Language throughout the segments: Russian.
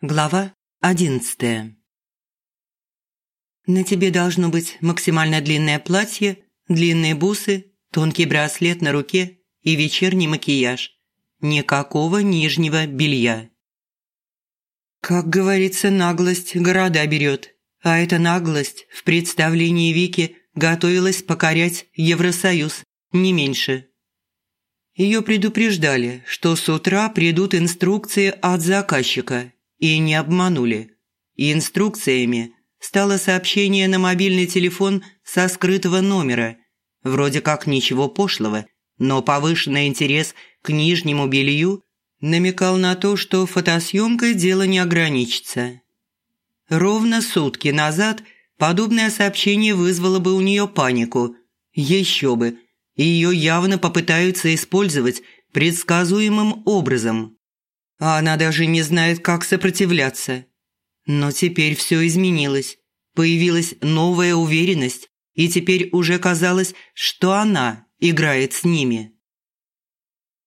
Глава одиннадцатая. На тебе должно быть максимально длинное платье, длинные бусы, тонкий браслет на руке и вечерний макияж. Никакого нижнего белья. Как говорится, наглость города берет. А эта наглость в представлении Вики готовилась покорять Евросоюз, не меньше. Ее предупреждали, что с утра придут инструкции от заказчика – и не обманули. И инструкциями стало сообщение на мобильный телефон со скрытого номера. Вроде как ничего пошлого, но повышенный интерес к нижнему белью намекал на то, что фотосъемкой дело не ограничится. Ровно сутки назад подобное сообщение вызвало бы у нее панику. Еще бы. Ее явно попытаются использовать предсказуемым образом а она даже не знает, как сопротивляться. Но теперь все изменилось. Появилась новая уверенность, и теперь уже казалось, что она играет с ними.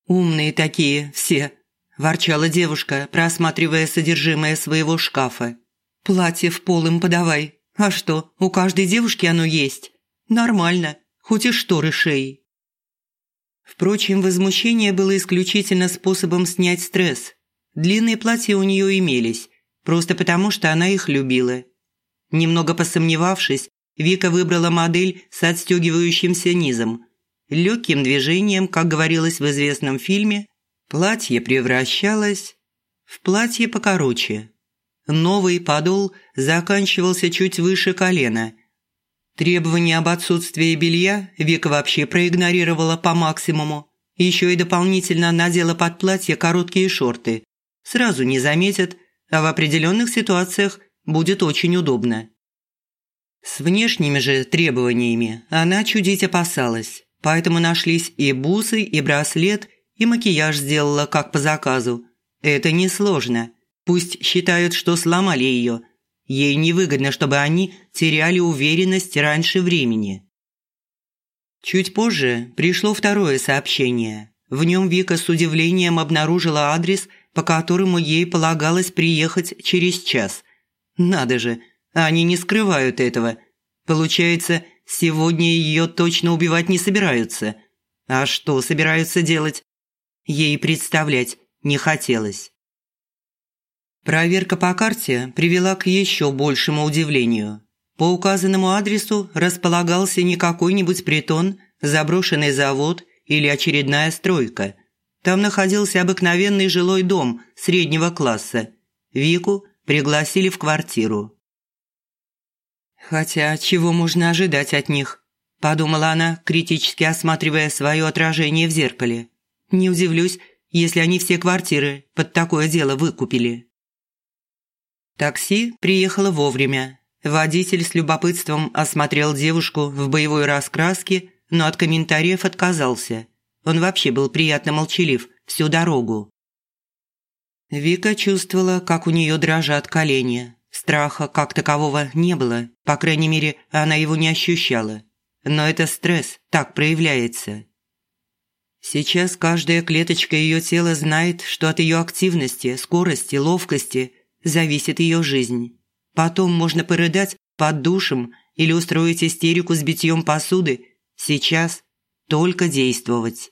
«Умные такие все», – ворчала девушка, просматривая содержимое своего шкафа. «Платье в пол им подавай. А что, у каждой девушки оно есть? Нормально, хоть и шторы шеи». Впрочем, возмущение было исключительно способом снять стресс – Длинные платья у нее имелись, просто потому что она их любила. Немного посомневавшись, Вика выбрала модель с отстегивающимся низом. Легким движением, как говорилось в известном фильме, платье превращалось в платье покороче. Новый подол заканчивался чуть выше колена. Требования об отсутствии белья Вика вообще проигнорировала по максимуму. Еще и дополнительно надела под платье короткие шорты, сразу не заметят, а в определенных ситуациях будет очень удобно. С внешними же требованиями она чудить опасалась, поэтому нашлись и бусы, и браслет, и макияж сделала как по заказу. Это несложно. Пусть считают, что сломали ее. Ей невыгодно, чтобы они теряли уверенность раньше времени. Чуть позже пришло второе сообщение. В нем Вика с удивлением обнаружила адрес – по которому ей полагалось приехать через час. Надо же, они не скрывают этого. Получается, сегодня ее точно убивать не собираются. А что собираются делать? Ей представлять не хотелось. Проверка по карте привела к еще большему удивлению. По указанному адресу располагался не какой-нибудь притон, заброшенный завод или очередная стройка – там находился обыкновенный жилой дом среднего класса. Вику пригласили в квартиру. «Хотя чего можно ожидать от них?» – подумала она, критически осматривая свое отражение в зеркале. «Не удивлюсь, если они все квартиры под такое дело выкупили». Такси приехало вовремя. Водитель с любопытством осмотрел девушку в боевой раскраске, но от комментариев отказался – он вообще был приятно молчалив всю дорогу. Вика чувствовала, как у нее дрожат колени. Страха как такового не было, по крайней мере, она его не ощущала. Но это стресс так проявляется. Сейчас каждая клеточка ее тела знает, что от ее активности, скорости, ловкости зависит ее жизнь. Потом можно порыдать под душем или устроить истерику с битьем посуды. Сейчас только действовать.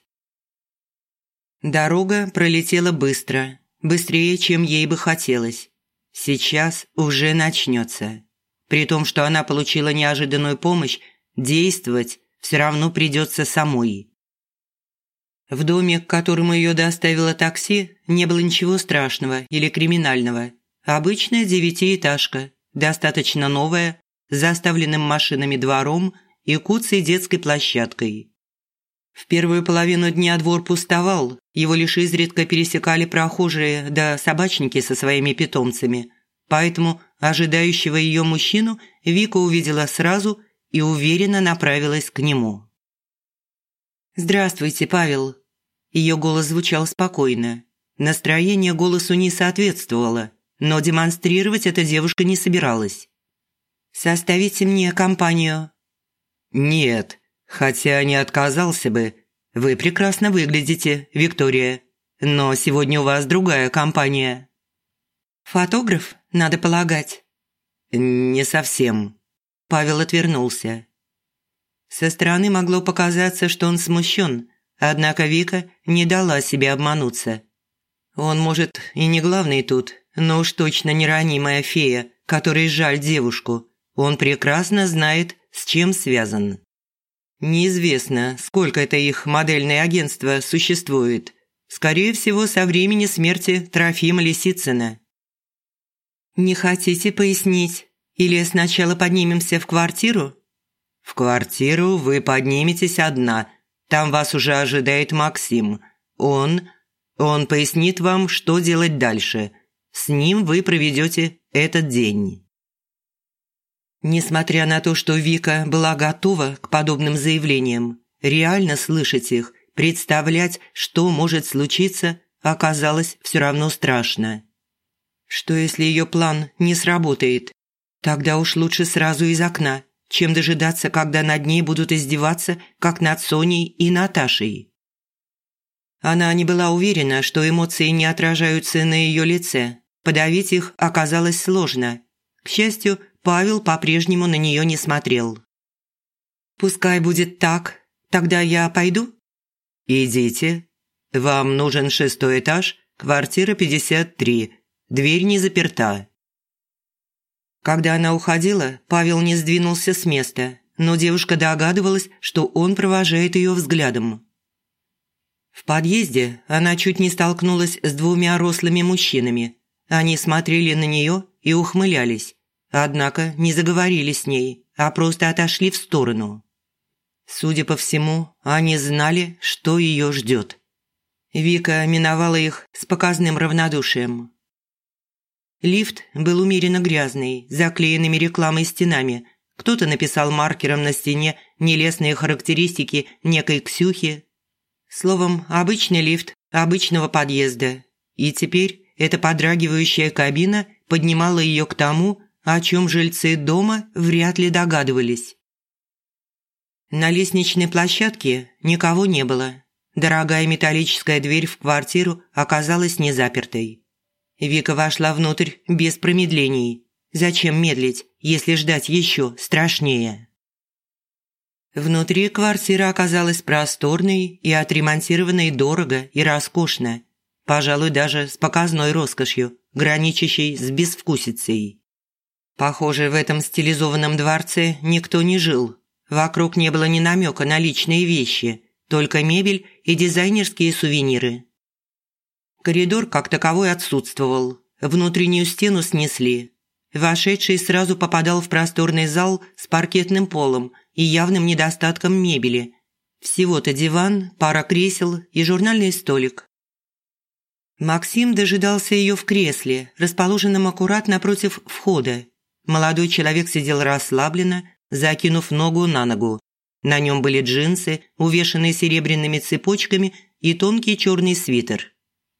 Дорога пролетела быстро, быстрее, чем ей бы хотелось. Сейчас уже начнется. При том, что она получила неожиданную помощь, действовать все равно придется самой. В доме, к которому ее доставило такси, не было ничего страшного или криминального. Обычная девятиэтажка, достаточно новая, с заставленным машинами двором и куцей детской площадкой. В первую половину дня двор пустовал, его лишь изредка пересекали прохожие да собачники со своими питомцами. Поэтому ожидающего ее мужчину Вика увидела сразу и уверенно направилась к нему. «Здравствуйте, Павел». Ее голос звучал спокойно. Настроение голосу не соответствовало, но демонстрировать эта девушка не собиралась. «Составите мне компанию?» «Нет», Хотя не отказался бы. Вы прекрасно выглядите, Виктория. Но сегодня у вас другая компания». «Фотограф, надо полагать?» «Не совсем». Павел отвернулся. Со стороны могло показаться, что он смущен, однако Вика не дала себе обмануться. Он, может, и не главный тут, но уж точно не ранимая фея, которой жаль девушку. Он прекрасно знает, с чем связан. Неизвестно, сколько это их модельное агентство существует. Скорее всего, со времени смерти Трофима Лисицына. «Не хотите пояснить? Или сначала поднимемся в квартиру?» «В квартиру вы подниметесь одна. Там вас уже ожидает Максим. Он... он пояснит вам, что делать дальше. С ним вы проведете этот день». Несмотря на то, что Вика была готова к подобным заявлениям, реально слышать их, представлять, что может случиться, оказалось все равно страшно. Что если ее план не сработает? Тогда уж лучше сразу из окна, чем дожидаться, когда над ней будут издеваться, как над Соней и Наташей. Она не была уверена, что эмоции не отражаются на ее лице. Подавить их оказалось сложно. К счастью, Павел по-прежнему на нее не смотрел. «Пускай будет так. Тогда я пойду?» «Идите. Вам нужен шестой этаж, квартира 53. Дверь не заперта». Когда она уходила, Павел не сдвинулся с места, но девушка догадывалась, что он провожает ее взглядом. В подъезде она чуть не столкнулась с двумя рослыми мужчинами. Они смотрели на нее и ухмылялись. Однако не заговорили с ней, а просто отошли в сторону. Судя по всему, они знали, что ее ждет. Вика миновала их с показным равнодушием. Лифт был умеренно грязный, заклеенными рекламой стенами. Кто-то написал маркером на стене нелестные характеристики некой Ксюхи. Словом, обычный лифт обычного подъезда. И теперь эта подрагивающая кабина поднимала ее к тому, о чем жильцы дома вряд ли догадывались. На лестничной площадке никого не было. Дорогая металлическая дверь в квартиру оказалась незапертой. Вика вошла внутрь без промедлений. Зачем медлить, если ждать еще страшнее? Внутри квартира оказалась просторной и отремонтированной дорого и роскошно. Пожалуй, даже с показной роскошью, граничащей с безвкусицей. Похоже, в этом стилизованном дворце никто не жил. Вокруг не было ни намека на личные вещи, только мебель и дизайнерские сувениры. Коридор как таковой отсутствовал. Внутреннюю стену снесли. Вошедший сразу попадал в просторный зал с паркетным полом и явным недостатком мебели. Всего-то диван, пара кресел и журнальный столик. Максим дожидался ее в кресле, расположенном аккуратно напротив входа, Молодой человек сидел расслабленно, закинув ногу на ногу. На нем были джинсы, увешанные серебряными цепочками, и тонкий черный свитер.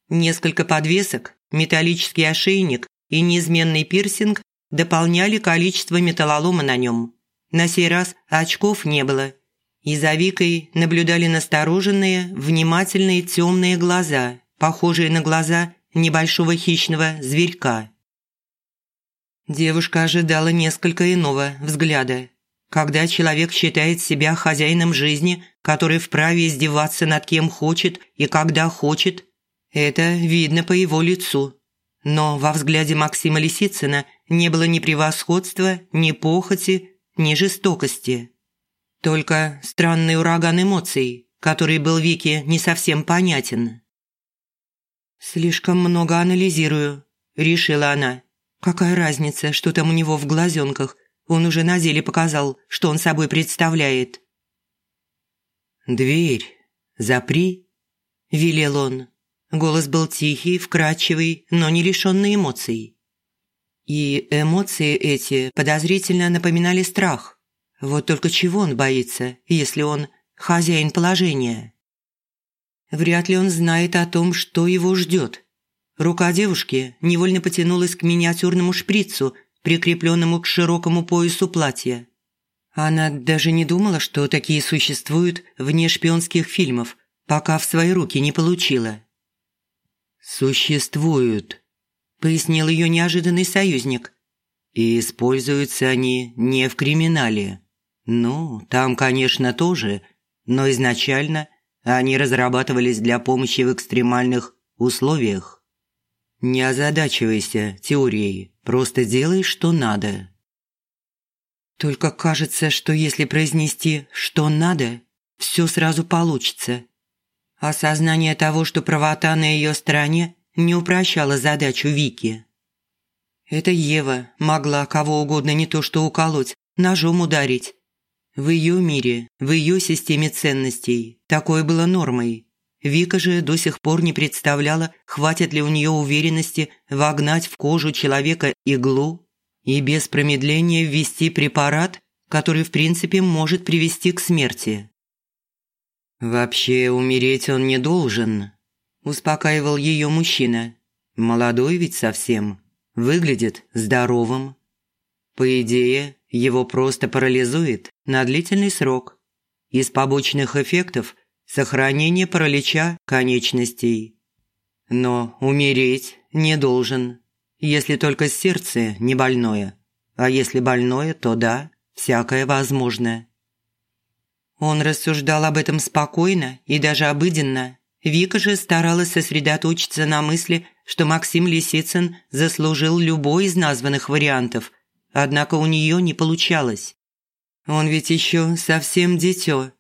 Несколько подвесок, металлический ошейник и неизменный пирсинг дополняли количество металлолома на нем. На сей раз очков не было. И за Викой наблюдали настороженные, внимательные темные глаза, похожие на глаза небольшого хищного зверька. Девушка ожидала несколько иного взгляда. Когда человек считает себя хозяином жизни, который вправе издеваться над кем хочет и когда хочет, это видно по его лицу. Но во взгляде Максима Лисицына не было ни превосходства, ни похоти, ни жестокости. Только странный ураган эмоций, который был Вике не совсем понятен. «Слишком много анализирую», – решила она. Какая разница, что там у него в глазенках? Он уже на деле показал, что он собой представляет. «Дверь запри», – велел он. Голос был тихий, вкрадчивый, но не лишенный эмоций. И эмоции эти подозрительно напоминали страх. Вот только чего он боится, если он хозяин положения? Вряд ли он знает о том, что его ждет. Рука девушки невольно потянулась к миниатюрному шприцу, прикрепленному к широкому поясу платья. Она даже не думала, что такие существуют вне шпионских фильмов, пока в свои руки не получила. «Существуют», –– пояснил ее неожиданный союзник. «И используются они не в криминале. Ну, там, конечно, тоже, но изначально они разрабатывались для помощи в экстремальных условиях. Не озадачивайся теорией, просто делай, что надо». Только кажется, что если произнести «что надо», все сразу получится. Осознание того, что правота на ее стороне, не упрощало задачу Вики. Это Ева могла кого угодно не то что уколоть, ножом ударить. В ее мире, в ее системе ценностей такое было нормой. Вика же до сих пор не представляла, хватит ли у нее уверенности вогнать в кожу человека иглу и без промедления ввести препарат, который в принципе может привести к смерти. «Вообще умереть он не должен», – успокаивал ее мужчина. «Молодой ведь совсем, выглядит здоровым. По идее, его просто парализует на длительный срок. Из побочных эффектов – сохранение паралича конечностей. Но умереть не должен если только сердце не больное. А если больное, то да, всякое возможное. Он рассуждал об этом спокойно и даже обыденно. Вика же старалась сосредоточиться на мысли, что Максим Лисицын заслужил любой из названных вариантов, однако у нее не получалось. Он ведь еще совсем дитё.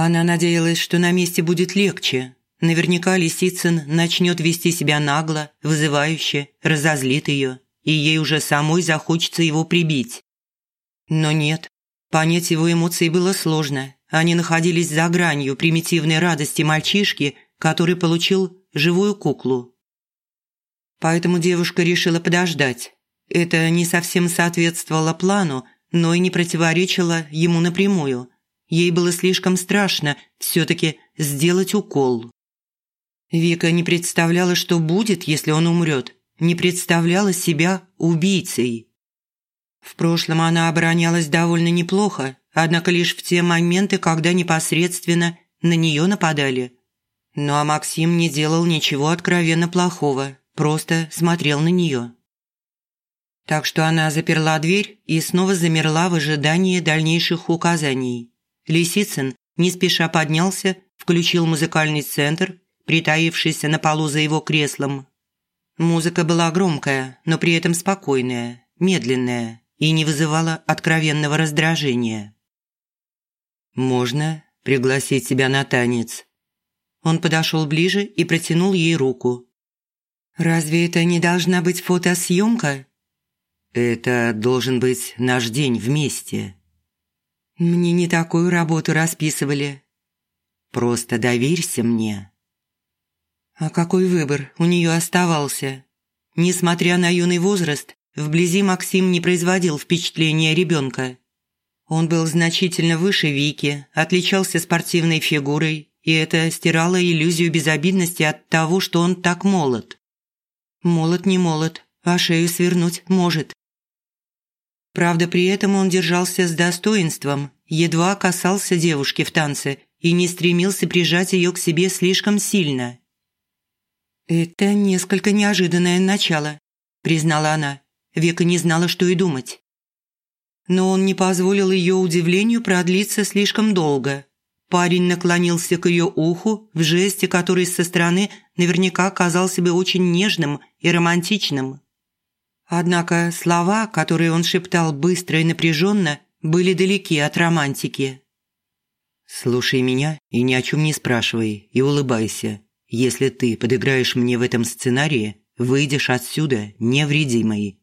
Она надеялась, что на месте будет легче, Наверняка Лисицын начнет вести себя нагло, вызывающе, разозлит ее, и ей уже самой захочется его прибить. Но нет, понять его эмоции было сложно. Они находились за гранью примитивной радости мальчишки, который получил живую куклу. Поэтому девушка решила подождать. Это не совсем соответствовало плану, но и не противоречило ему напрямую. Ей было слишком страшно все-таки сделать укол. Вика не представляла, что будет, если он умрет, не представляла себя убийцей. В прошлом она оборонялась довольно неплохо, однако лишь в те моменты, когда непосредственно на нее нападали. Ну а Максим не делал ничего откровенно плохого, просто смотрел на нее. Так что она заперла дверь и снова замерла в ожидании дальнейших указаний. Лисицын не спеша поднялся, включил музыкальный центр притаившийся на полу за его креслом. Музыка была громкая, но при этом спокойная, медленная и не вызывала откровенного раздражения. «Можно пригласить тебя на танец?» Он подошел ближе и протянул ей руку. «Разве это не должна быть фотосъемка?» «Это должен быть наш день вместе». «Мне не такую работу расписывали». «Просто доверься мне». А какой выбор у нее оставался? Несмотря на юный возраст, вблизи Максим не производил впечатления ребенка. Он был значительно выше Вики, отличался спортивной фигурой, и это стирало иллюзию безобидности от того, что он так молод. Молод не молод, а шею свернуть может. Правда, при этом он держался с достоинством, едва касался девушки в танце и не стремился прижать ее к себе слишком сильно. «Это несколько неожиданное начало», – признала она. Века не знала, что и думать. Но он не позволил ее удивлению продлиться слишком долго. Парень наклонился к ее уху в жесте, который со стороны наверняка казался бы очень нежным и романтичным. Однако слова, которые он шептал быстро и напряженно, были далеки от романтики. «Слушай меня и ни о чем не спрашивай, и улыбайся. Если ты подыграешь мне в этом сценарии, выйдешь отсюда невредимой.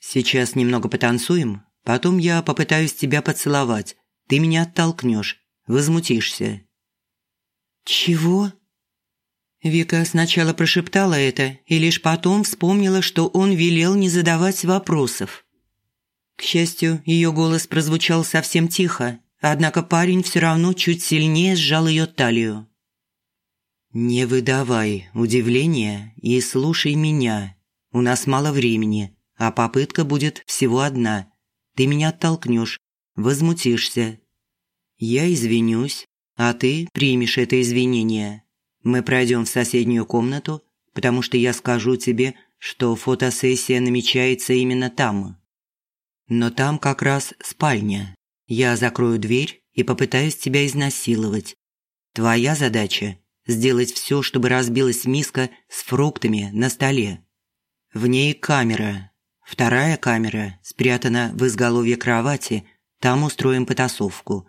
Сейчас немного потанцуем, потом я попытаюсь тебя поцеловать. Ты меня оттолкнешь, возмутишься». «Чего?» Вика сначала прошептала это и лишь потом вспомнила, что он велел не задавать вопросов. К счастью, ее голос прозвучал совсем тихо, однако парень все равно чуть сильнее сжал ее талию. «Не выдавай удивления и слушай меня. У нас мало времени, а попытка будет всего одна. Ты меня оттолкнешь, возмутишься. Я извинюсь, а ты примешь это извинение. Мы пройдем в соседнюю комнату, потому что я скажу тебе, что фотосессия намечается именно там. Но там как раз спальня. Я закрою дверь и попытаюсь тебя изнасиловать. Твоя задача – сделать все, чтобы разбилась миска с фруктами на столе. В ней камера. Вторая камера спрятана в изголовье кровати, там устроим потасовку.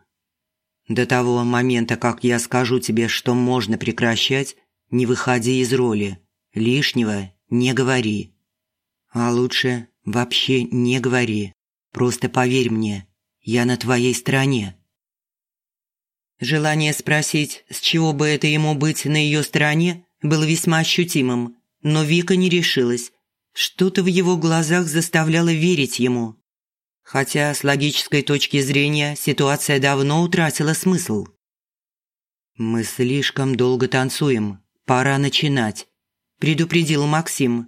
До того момента, как я скажу тебе, что можно прекращать, не выходи из роли, лишнего не говори. А лучше вообще не говори. Просто поверь мне, я на твоей стороне. Желание спросить, с чего бы это ему быть на ее стороне, было весьма ощутимым, но Вика не решилась. Что-то в его глазах заставляло верить ему. Хотя с логической точки зрения ситуация давно утратила смысл. «Мы слишком долго танцуем. Пора начинать», – предупредил Максим.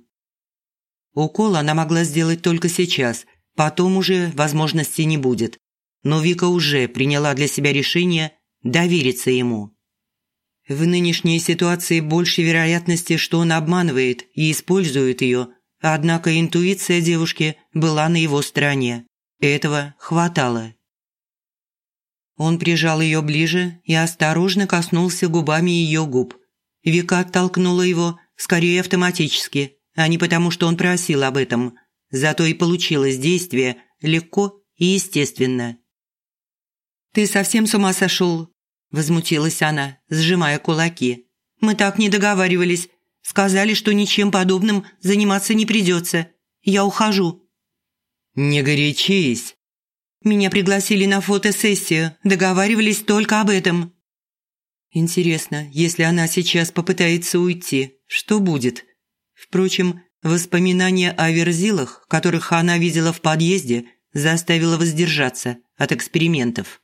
Укол она могла сделать только сейчас, потом уже возможности не будет. Но Вика уже приняла для себя решение довериться ему. В нынешней ситуации больше вероятности, что он обманывает и использует ее, однако интуиция девушки была на его стороне. Этого хватало. Он прижал ее ближе и осторожно коснулся губами ее губ. Вика оттолкнула его скорее автоматически, а не потому, что он просил об этом. Зато и получилось действие легко и естественно. «Ты совсем с ума сошел?» – возмутилась она, сжимая кулаки. «Мы так не договаривались. Сказали, что ничем подобным заниматься не придется. Я ухожу». «Не горячись». «Меня пригласили на фотосессию. Договаривались только об этом». Интересно, если она сейчас попытается уйти, что будет? Впрочем, воспоминания о верзилах, которых она видела в подъезде, заставило воздержаться от экспериментов.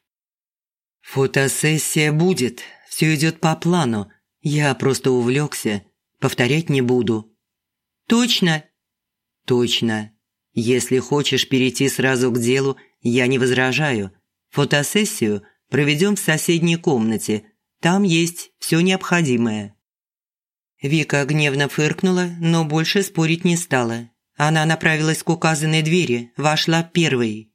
«Фотосессия будет, все идет по плану. Я просто увлекся, повторять не буду». «Точно?» «Точно. Если хочешь перейти сразу к делу, я не возражаю. Фотосессию проведем в соседней комнате. Там есть все необходимое». Вика гневно фыркнула, но больше спорить не стала. Она направилась к указанной двери, вошла первой.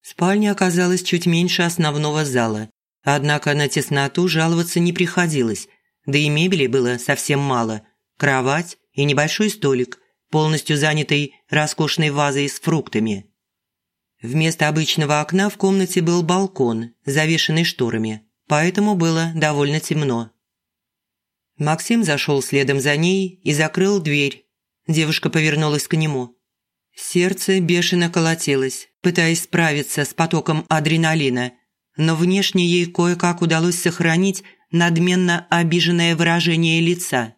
Спальня оказалась чуть меньше основного зала, однако на тесноту жаловаться не приходилось, да и мебели было совсем мало. Кровать и небольшой столик, полностью занятый роскошной вазой с фруктами. Вместо обычного окна в комнате был балкон, завешенный шторами, поэтому было довольно темно. Максим зашел следом за ней и закрыл дверь. Девушка повернулась к нему. Сердце бешено колотилось, пытаясь справиться с потоком адреналина, но внешне ей кое-как удалось сохранить надменно обиженное выражение лица.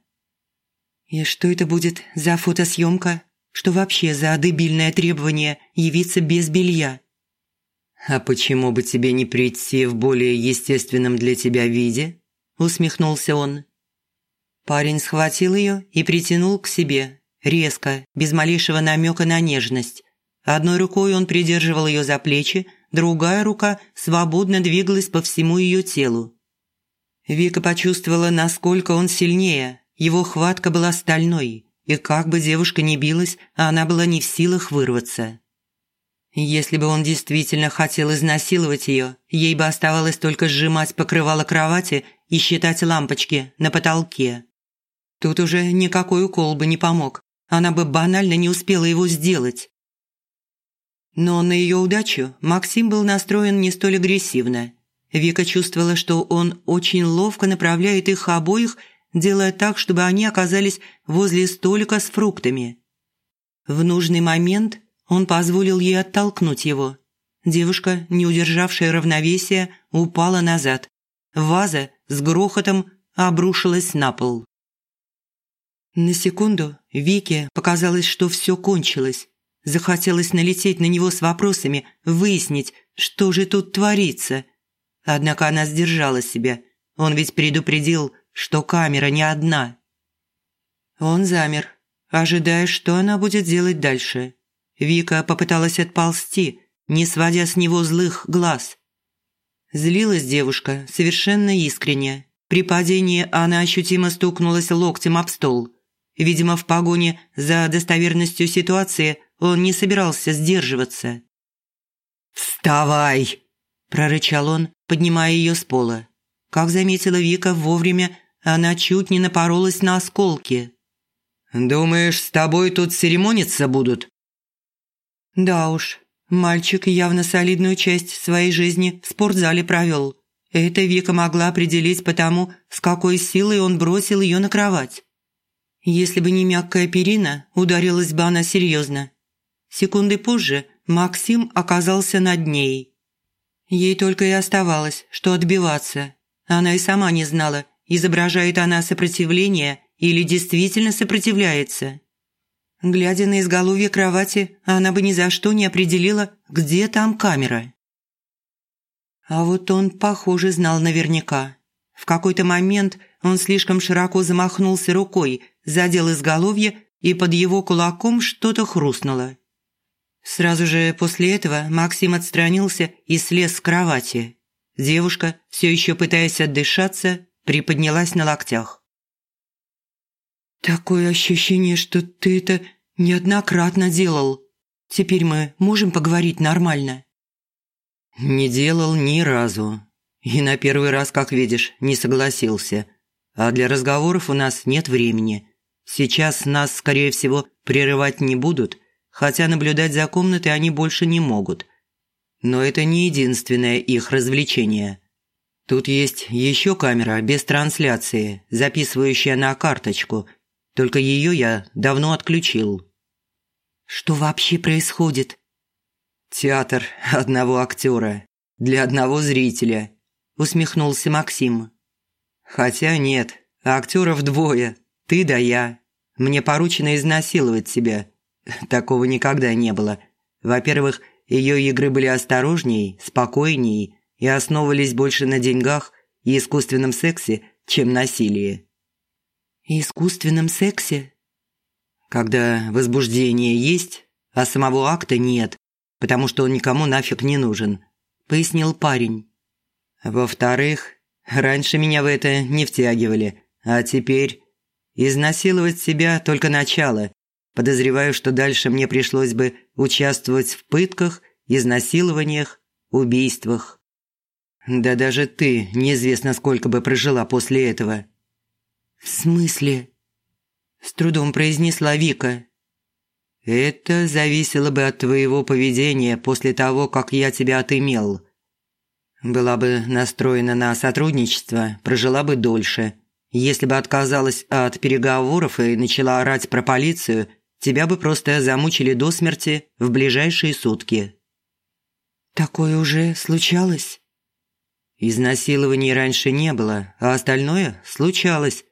«И что это будет за фотосъемка? Что вообще за дебильное требование явиться без белья?» «А почему бы тебе не прийти в более естественном для тебя виде?» – усмехнулся он. Парень схватил ее и притянул к себе, резко, без малейшего намека на нежность. Одной рукой он придерживал ее за плечи, другая рука свободно двигалась по всему ее телу. Вика почувствовала, насколько он сильнее, его хватка была стальной, и как бы девушка ни билась, она была не в силах вырваться. Если бы он действительно хотел изнасиловать ее, ей бы оставалось только сжимать покрывало кровати и считать лампочки на потолке. Тут уже никакой укол бы не помог она бы банально не успела его сделать. Но на ее удачу Максим был настроен не столь агрессивно. Вика чувствовала, что он очень ловко направляет их обоих, делая так, чтобы они оказались возле столика с фруктами. В нужный момент он позволил ей оттолкнуть его. Девушка, не удержавшая равновесия, упала назад. Ваза с грохотом обрушилась на пол. На секунду Вике показалось, что все кончилось. Захотелось налететь на него с вопросами, выяснить, что же тут творится. Однако она сдержала себя. Он ведь предупредил, что камера не одна. Он замер, ожидая, что она будет делать дальше. Вика попыталась отползти, не сводя с него злых глаз. Злилась девушка совершенно искренне. При падении она ощутимо стукнулась локтем об стол. Видимо, в погоне за достоверностью ситуации он не собирался сдерживаться. «Вставай!» – прорычал он, поднимая ее с пола. Как заметила Вика вовремя, она чуть не напоролась на осколки. «Думаешь, с тобой тут церемониться будут?» Да уж, мальчик явно солидную часть своей жизни в спортзале провел. Это Вика могла определить потому, с какой силой он бросил ее на кровать. Если бы не мягкая перина, ударилась бы она серьезно. Секунды позже Максим оказался над ней. Ей только и оставалось, что отбиваться. Она и сама не знала, изображает она сопротивление или действительно сопротивляется. Глядя на изголовье кровати, она бы ни за что не определила, где там камера. А вот он, похоже, знал наверняка. В какой-то момент он слишком широко замахнулся рукой, задел изголовье, и под его кулаком что-то хрустнуло. Сразу же после этого Максим отстранился и слез с кровати. Девушка, все еще пытаясь отдышаться, приподнялась на локтях. «Такое ощущение, что ты это неоднократно делал. Теперь мы можем поговорить нормально?» «Не делал ни разу. И на первый раз, как видишь, не согласился. А для разговоров у нас нет времени. Сейчас нас, скорее всего, прерывать не будут, хотя наблюдать за комнатой они больше не могут. Но это не единственное их развлечение. Тут есть еще камера без трансляции, записывающая на карточку. Только ее я давно отключил». «Что вообще происходит?» «Театр одного актера. Для одного зрителя», – усмехнулся Максим. «Хотя нет, актеров двое. Ты да я. Мне поручено изнасиловать тебя. Такого никогда не было. Во-первых, ее игры были осторожней, спокойней и основывались больше на деньгах и искусственном сексе, чем насилии». «Искусственном сексе?» Когда возбуждение есть, а самого акта нет, потому что он никому нафиг не нужен», – пояснил парень. «Во-вторых, раньше меня в это не втягивали, а теперь изнасиловать себя только начало. Подозреваю, что дальше мне пришлось бы участвовать в пытках, изнасилованиях, убийствах. Да даже ты неизвестно сколько бы прожила после этого». «В смысле?» С трудом произнесла Вика. «Это зависело бы от твоего поведения после того, как я тебя отымел. Была бы настроена на сотрудничество, прожила бы дольше. Если бы отказалась от переговоров и начала орать про полицию, тебя бы просто замучили до смерти в ближайшие сутки». «Такое уже случалось?» Изнасилований раньше не было, а остальное случалось.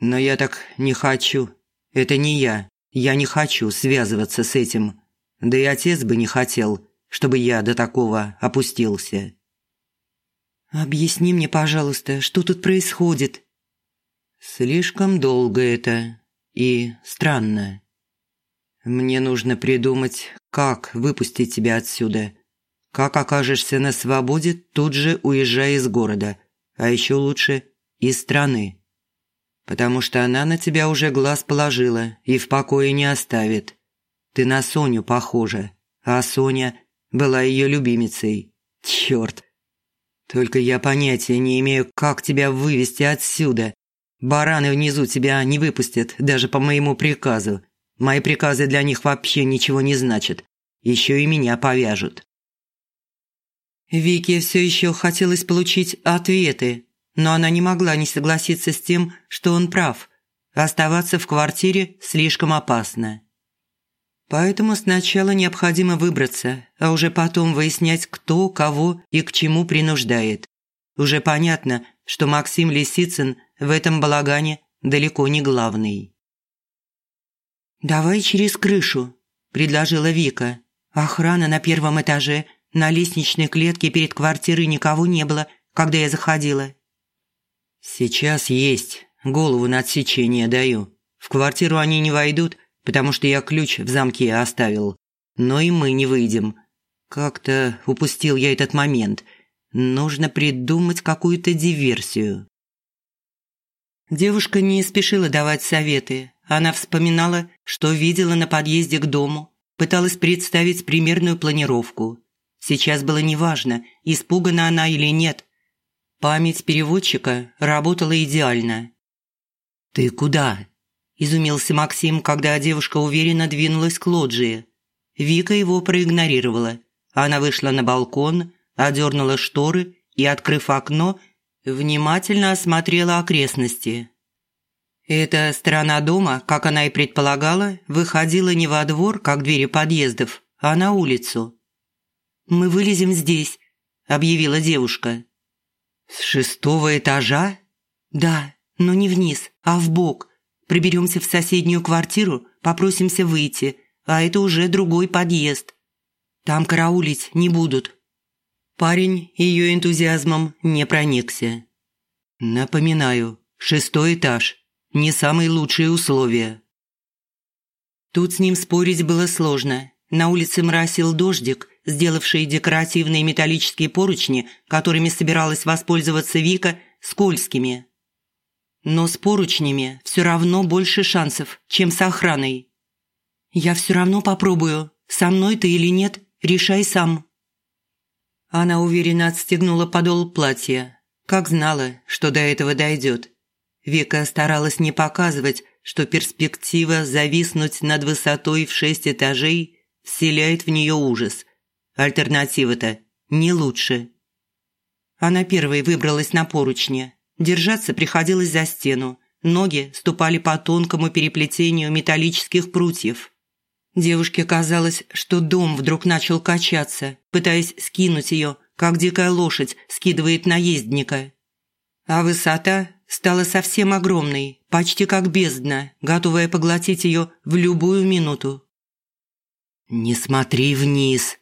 Но я так не хочу. Это не я. Я не хочу связываться с этим. Да и отец бы не хотел, чтобы я до такого опустился. «Объясни мне, пожалуйста, что тут происходит?» «Слишком долго это. И странно. Мне нужно придумать, как выпустить тебя отсюда. Как окажешься на свободе, тут же уезжай из города. А еще лучше – из страны потому что она на тебя уже глаз положила и в покое не оставит. Ты на Соню похожа, а Соня была ее любимицей. Черт! Только я понятия не имею, как тебя вывести отсюда. Бараны внизу тебя не выпустят, даже по моему приказу. Мои приказы для них вообще ничего не значат. Еще и меня повяжут. Вике все еще хотелось получить ответы, но она не могла не согласиться с тем, что он прав. Оставаться в квартире слишком опасно. Поэтому сначала необходимо выбраться, а уже потом выяснять, кто, кого и к чему принуждает. Уже понятно, что Максим Лисицын в этом балагане далеко не главный. «Давай через крышу», – предложила Вика. «Охрана на первом этаже, на лестничной клетке перед квартирой никого не было, когда я заходила». «Сейчас есть. Голову на отсечение даю. В квартиру они не войдут, потому что я ключ в замке оставил. Но и мы не выйдем. Как-то упустил я этот момент. Нужно придумать какую-то диверсию». Девушка не спешила давать советы. Она вспоминала, что видела на подъезде к дому, пыталась представить примерную планировку. Сейчас было неважно, испугана она или нет. Память переводчика работала идеально. «Ты куда?» – изумился Максим, когда девушка уверенно двинулась к лоджии. Вика его проигнорировала. Она вышла на балкон, одернула шторы и, открыв окно, внимательно осмотрела окрестности. Эта сторона дома, как она и предполагала, выходила не во двор, как двери подъездов, а на улицу. «Мы вылезем здесь», – объявила девушка. «С шестого этажа?» «Да, но не вниз, а в бок. Приберемся в соседнюю квартиру, попросимся выйти, а это уже другой подъезд. Там караулить не будут». Парень ее энтузиазмом не проникся. «Напоминаю, шестой этаж. Не самые лучшие условия». Тут с ним спорить было сложно. На улице моросил дождик, сделавший декоративные металлические поручни, которыми собиралась воспользоваться Вика, скользкими. Но с поручнями все равно больше шансов, чем с охраной. «Я все равно попробую. Со мной ты или нет, решай сам». Она уверенно отстегнула подол платья, как знала, что до этого дойдет. Вика старалась не показывать, что перспектива зависнуть над высотой в шесть этажей вселяет в нее ужас. Альтернатива-то не лучше. Она первой выбралась на поручни. Держаться приходилось за стену. Ноги ступали по тонкому переплетению металлических прутьев. Девушке казалось, что дом вдруг начал качаться, пытаясь скинуть ее, как дикая лошадь скидывает наездника. А высота стала совсем огромной, почти как бездна, готовая поглотить ее в любую минуту. «Не смотри вниз», –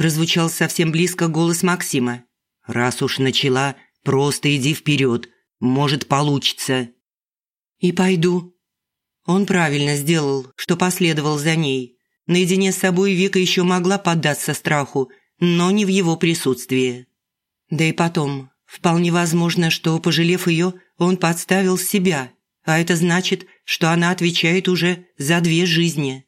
прозвучал совсем близко голос Максима. «Раз уж начала, просто иди вперед, может, получится». «И пойду», он правильно сделал, что последовал за ней. Наедине с собой Вика еще могла поддаться страху, но не в его присутствии. Да и потом, вполне возможно, что, пожалев ее, он подставил себя, а это значит, что она отвечает уже за две жизни.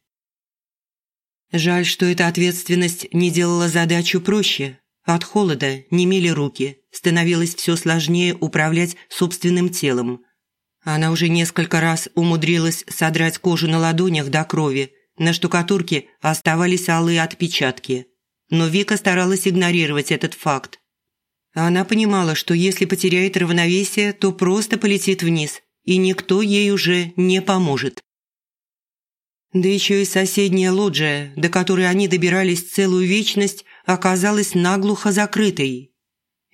Жаль, что эта ответственность не делала задачу проще. От холода немели руки, становилось все сложнее управлять собственным телом – она уже несколько раз умудрилась содрать кожу на ладонях до крови. На штукатурке оставались алые отпечатки. Но Вика старалась игнорировать этот факт. Она понимала, что если потеряет равновесие, то просто полетит вниз, и никто ей уже не поможет. Да еще и соседняя лоджия, до которой они добирались целую вечность, оказалась наглухо закрытой.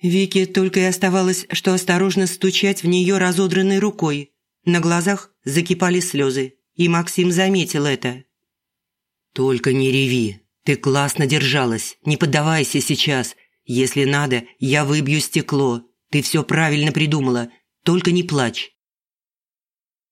Вике только и оставалось, что осторожно стучать в нее разодранной рукой. На глазах закипали слезы, и Максим заметил это. «Только не реви. Ты классно держалась. Не поддавайся сейчас. Если надо, я выбью стекло. Ты все правильно придумала. Только не плачь».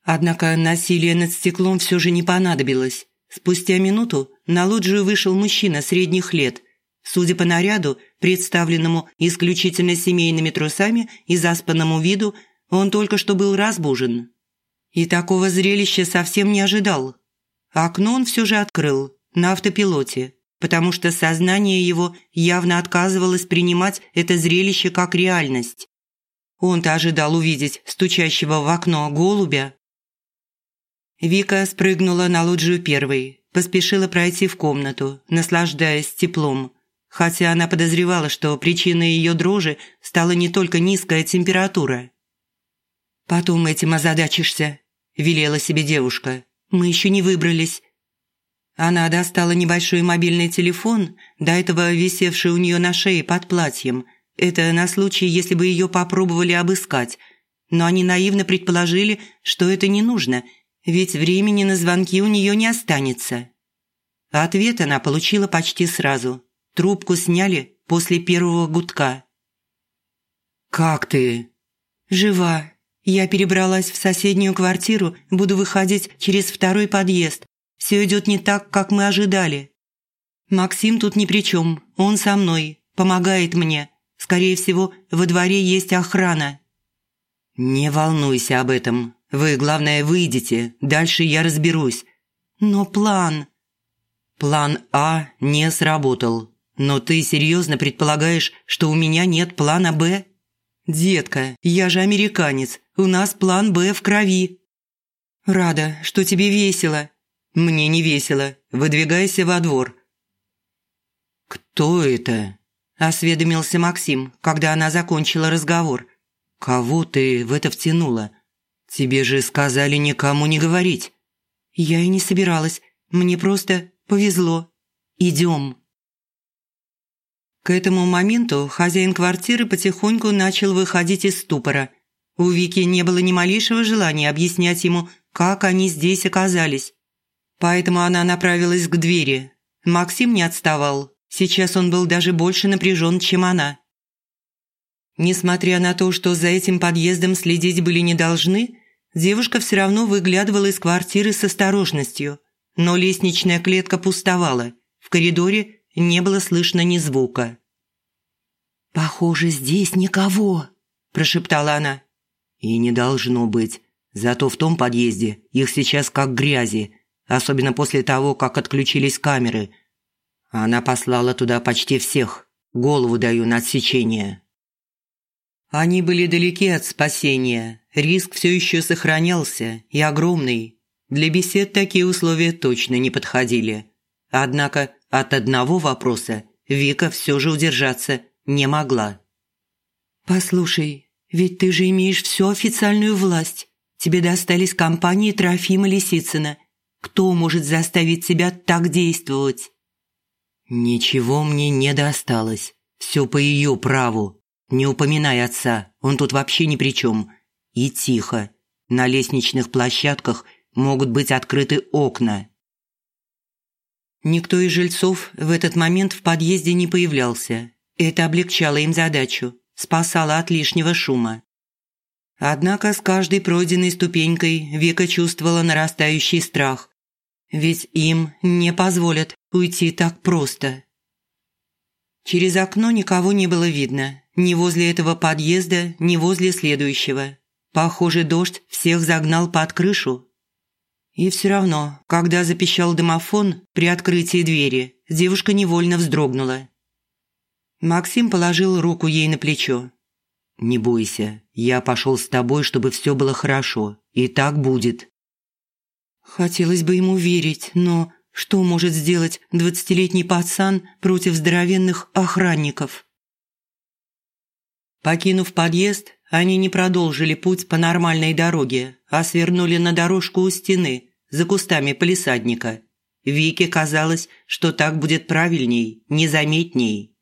Однако насилие над стеклом все же не понадобилось. Спустя минуту на лоджию вышел мужчина средних лет – Судя по наряду, представленному исключительно семейными трусами и заспанному виду, он только что был разбужен. И такого зрелища совсем не ожидал. Окно он все же открыл, на автопилоте, потому что сознание его явно отказывалось принимать это зрелище как реальность. Он-то ожидал увидеть стучащего в окно голубя. Вика спрыгнула на лоджию первой, поспешила пройти в комнату, наслаждаясь теплом, хотя она подозревала, что причиной ее дрожи стала не только низкая температура. «Потом этим озадачишься», – велела себе девушка. «Мы еще не выбрались». Она достала небольшой мобильный телефон, до этого висевший у нее на шее под платьем. Это на случай, если бы ее попробовали обыскать. Но они наивно предположили, что это не нужно, ведь времени на звонки у нее не останется. Ответ она получила почти сразу – Трубку сняли после первого гудка. «Как ты?» «Жива. Я перебралась в соседнюю квартиру, буду выходить через второй подъезд. Все идет не так, как мы ожидали. Максим тут ни при чем, он со мной, помогает мне. Скорее всего, во дворе есть охрана». «Не волнуйся об этом. Вы, главное, выйдете, дальше я разберусь. Но план... План А не сработал. Но ты серьезно предполагаешь, что у меня нет плана Б? Детка, я же американец, у нас план Б в крови. Рада, что тебе весело. Мне не весело. Выдвигайся во двор. Кто это? Осведомился Максим, когда она закончила разговор. Кого ты в это втянула? Тебе же сказали никому не говорить. Я и не собиралась. Мне просто повезло. Идем. К этому моменту хозяин квартиры потихоньку начал выходить из ступора. У Вики не было ни малейшего желания объяснять ему, как они здесь оказались. Поэтому она направилась к двери. Максим не отставал. Сейчас он был даже больше напряжен, чем она. Несмотря на то, что за этим подъездом следить были не должны, девушка все равно выглядывала из квартиры с осторожностью. Но лестничная клетка пустовала. В коридоре не было слышно ни звука. «Похоже, здесь никого», – прошептала она. «И не должно быть. Зато в том подъезде их сейчас как грязи, особенно после того, как отключились камеры. Она послала туда почти всех. Голову даю на отсечение». Они были далеки от спасения. Риск все еще сохранялся и огромный. Для бесед такие условия точно не подходили. Однако от одного вопроса Вика все же удержаться не могла. «Послушай, ведь ты же имеешь всю официальную власть. Тебе достались компании Трофима Лисицына. Кто может заставить тебя так действовать?» «Ничего мне не досталось. Все по ее праву. Не упоминай отца, он тут вообще ни при чем. И тихо. На лестничных площадках могут быть открыты окна». Никто из жильцов в этот момент в подъезде не появлялся. Это облегчало им задачу, спасало от лишнего шума. Однако с каждой пройденной ступенькой Вика чувствовала нарастающий страх. Ведь им не позволят уйти так просто. Через окно никого не было видно. Ни возле этого подъезда, ни возле следующего. Похоже, дождь всех загнал под крышу и все равно, когда запищал домофон при открытии двери, девушка невольно вздрогнула. Максим положил руку ей на плечо. «Не бойся, я пошел с тобой, чтобы все было хорошо, и так будет». Хотелось бы ему верить, но что может сделать двадцатилетний пацан против здоровенных охранников? Покинув подъезд, они не продолжили путь по нормальной дороге, а свернули на дорожку у стены, за кустами полисадника. Вике казалось, что так будет правильней, незаметней.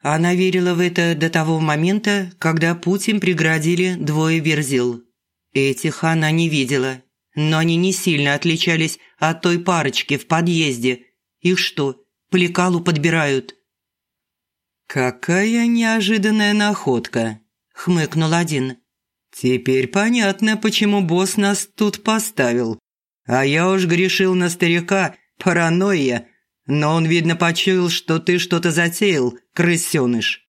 Она верила в это до того момента, когда путь им преградили двое верзил. Этих она не видела, но они не сильно отличались от той парочки в подъезде. Их что, по лекалу подбирают? «Какая неожиданная находка!» – хмыкнул один. «Теперь понятно, почему босс нас тут поставил. А я уж грешил на старика, паранойя. Но он, видно, почуял, что ты что-то затеял, крысёныш».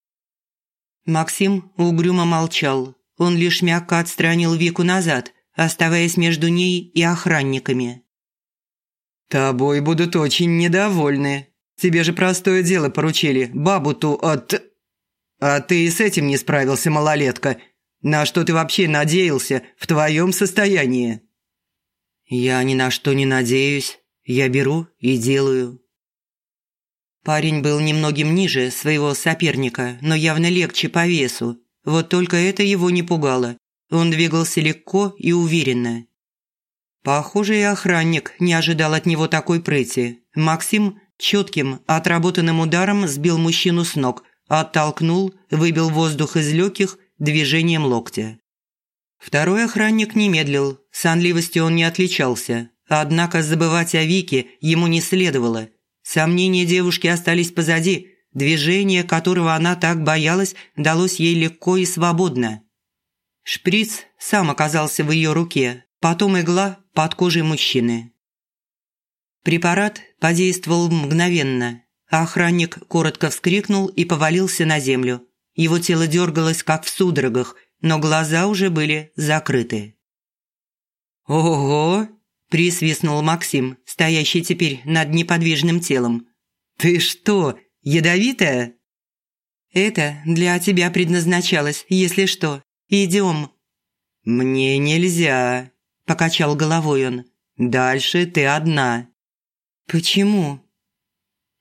Максим угрюмо молчал. Он лишь мягко отстранил Вику назад, оставаясь между ней и охранниками. «Тобой будут очень недовольны. Тебе же простое дело поручили, бабу ту от...» «А ты и с этим не справился, малолетка. На что ты вообще надеялся в твоем состоянии?» «Я ни на что не надеюсь. Я беру и делаю». Парень был немногим ниже своего соперника, но явно легче по весу. Вот только это его не пугало. Он двигался легко и уверенно. Похоже, и охранник не ожидал от него такой прыти. Максим четким, отработанным ударом сбил мужчину с ног, оттолкнул, выбил воздух из легких движением локтя. Второй охранник не медлил, сонливостью он не отличался. Однако забывать о Вике ему не следовало. Сомнения девушки остались позади. Движение, которого она так боялась, далось ей легко и свободно. Шприц сам оказался в ее руке, потом игла под кожей мужчины. Препарат подействовал мгновенно. Охранник коротко вскрикнул и повалился на землю. Его тело дергалось, как в судорогах, но глаза уже были закрыты. «Ого!» – присвистнул Максим, стоящий теперь над неподвижным телом. «Ты что, ядовитая?» «Это для тебя предназначалось, если что. Идем». «Мне нельзя», – покачал головой он. «Дальше ты одна». «Почему?»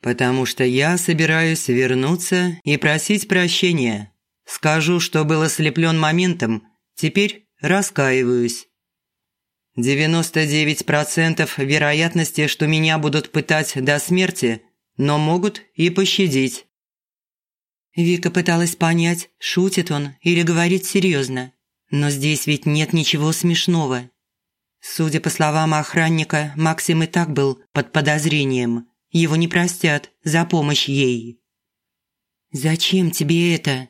«Потому что я собираюсь вернуться и просить прощения. Скажу, что был ослеплен моментом, теперь раскаиваюсь». 99% вероятности, что меня будут пытать до смерти, но могут и пощадить. Вика пыталась понять, шутит он или говорит серьезно. Но здесь ведь нет ничего смешного. Судя по словам охранника, Максим и так был под подозрением. Его не простят за помощь ей. «Зачем тебе это?»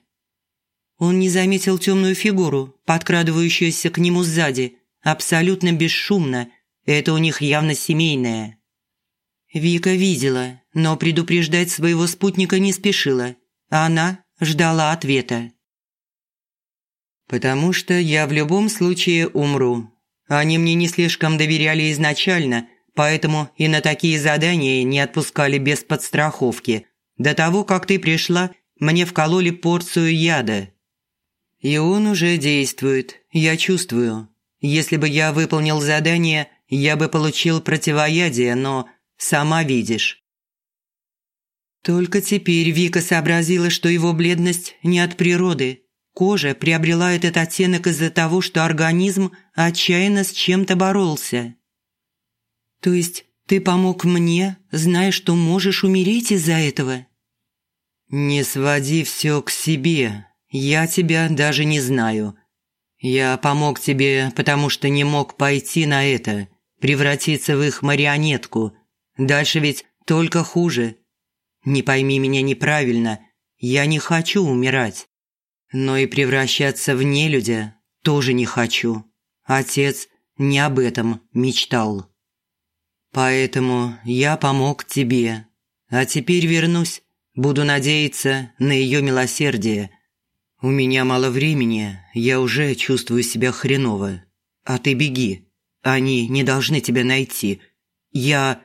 Он не заметил темную фигуру, подкрадывающуюся к нему сзади, абсолютно бесшумно. Это у них явно семейное. Вика видела, но предупреждать своего спутника не спешила. Она ждала ответа. «Потому что я в любом случае умру. Они мне не слишком доверяли изначально, поэтому и на такие задания не отпускали без подстраховки. До того, как ты пришла, мне вкололи порцию яда. И он уже действует, я чувствую. Если бы я выполнил задание, я бы получил противоядие, но сама видишь». Только теперь Вика сообразила, что его бледность не от природы. Кожа приобрела этот оттенок из-за того, что организм отчаянно с чем-то боролся. «То есть ты помог мне, зная, что можешь умереть из-за этого?» «Не своди все к себе. Я тебя даже не знаю. Я помог тебе, потому что не мог пойти на это, превратиться в их марионетку. Дальше ведь только хуже. Не пойми меня неправильно, я не хочу умирать. Но и превращаться в нелюдя тоже не хочу. Отец не об этом мечтал. Поэтому я помог тебе. А теперь вернусь, буду надеяться на ее милосердие – «У меня мало времени, я уже чувствую себя хреново. А ты беги. Они не должны тебя найти. Я...»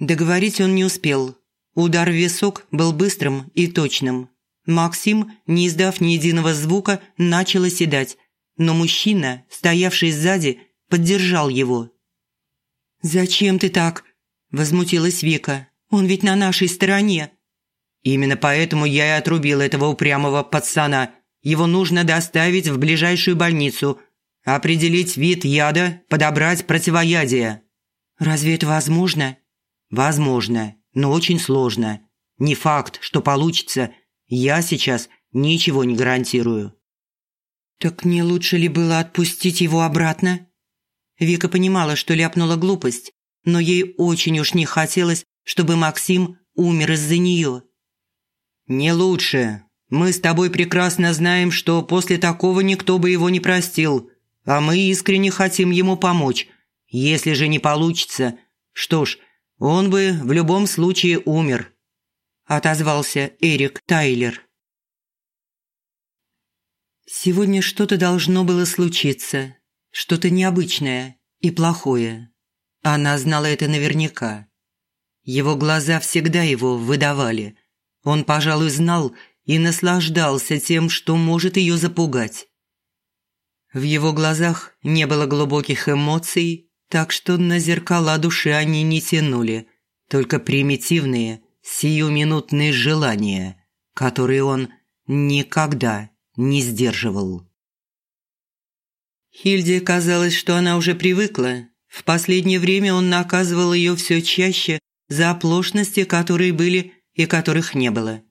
Договорить он не успел. Удар в висок был быстрым и точным. Максим, не издав ни единого звука, начал оседать, но мужчина, стоявший сзади, поддержал его. «Зачем ты так?» – возмутилась Вика. «Он ведь на нашей стороне». Именно поэтому я и отрубил этого упрямого пацана. Его нужно доставить в ближайшую больницу, определить вид яда, подобрать противоядие. Разве это возможно? Возможно, но очень сложно. Не факт, что получится. Я сейчас ничего не гарантирую. Так не лучше ли было отпустить его обратно? Вика понимала, что ляпнула глупость, но ей очень уж не хотелось, чтобы Максим умер из-за нее. «Не лучше. Мы с тобой прекрасно знаем, что после такого никто бы его не простил, а мы искренне хотим ему помочь. Если же не получится, что ж, он бы в любом случае умер», – отозвался Эрик Тайлер. Сегодня что-то должно было случиться, что-то необычное и плохое. Она знала это наверняка. Его глаза всегда его выдавали – он, пожалуй, знал и наслаждался тем, что может ее запугать. В его глазах не было глубоких эмоций, так что на зеркала души они не тянули, только примитивные, сиюминутные желания, которые он никогда не сдерживал. Хильде казалось, что она уже привыкла. В последнее время он наказывал ее все чаще за оплошности, которые были и которых не было.